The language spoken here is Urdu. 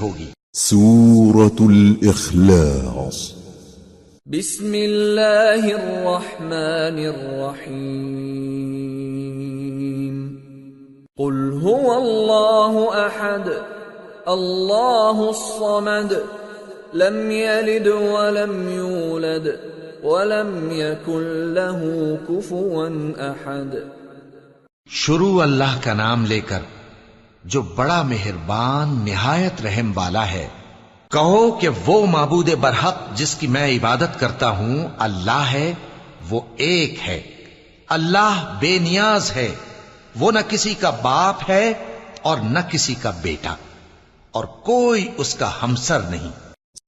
ہوگی۔ سورة الإخلاص۔ بسم الله الرحمن الرحيم قل هو الله احد الله الصمد لم يلد ولم يولد ولم يكن له كفوا احد۔ شروع اللہ کا نام لے کر جو بڑا مہربان، نہایت رحم والا ہے۔ کہو کہ وہ معبود برحق جس کی میں عبادت کرتا ہوں، اللہ ہے، وہ ایک ہے۔ اللہ بے نیاز ہے۔ وہ نہ کسی کا باپ ہے اور نہ کسی کا بیٹا۔ اور کوئی اس کا ہمسر نہیں۔